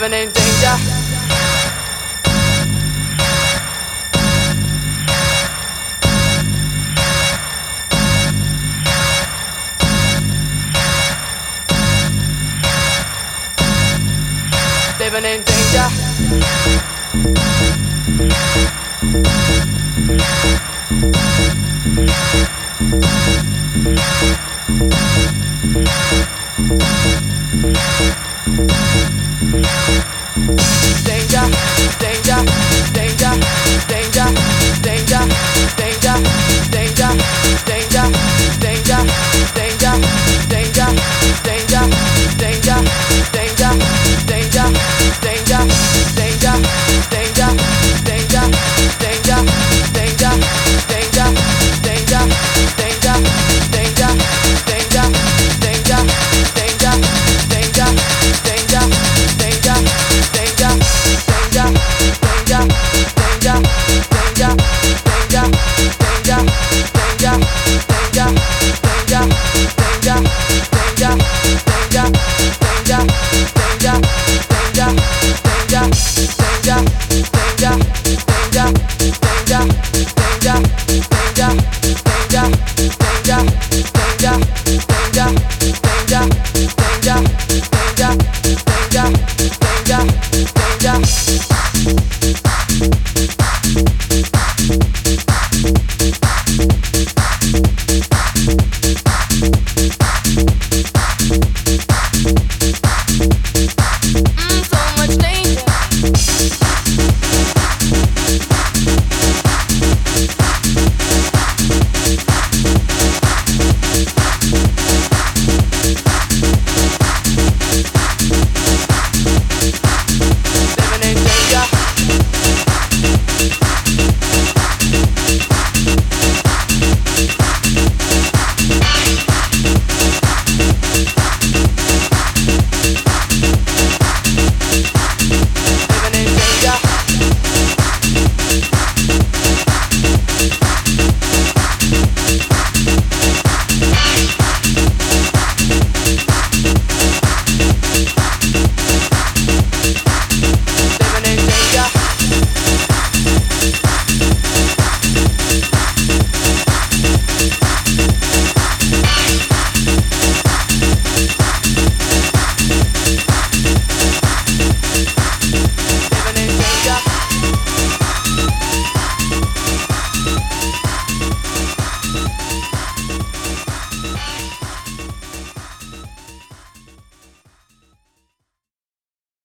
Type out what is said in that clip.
living in danger. Living in danger. Danger, danger, danger, danger, danger.